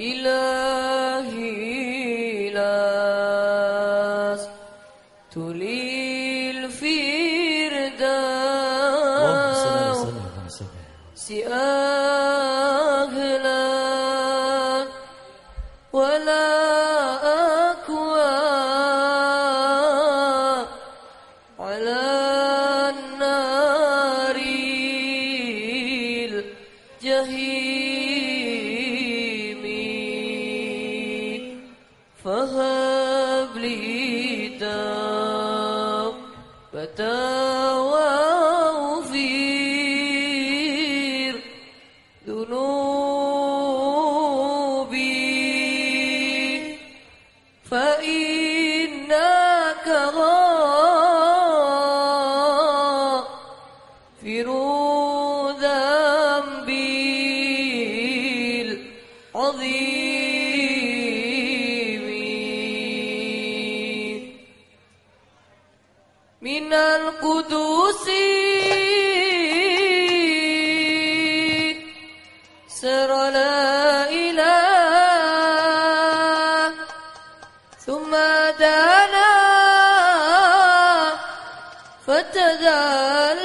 إلهي لاس تليل في رداء سيأهلا ولا أكوى على لي توبة وأغفر ذنوبي. فإنك القدوس. سر لا إله. ثم دنا فتدلى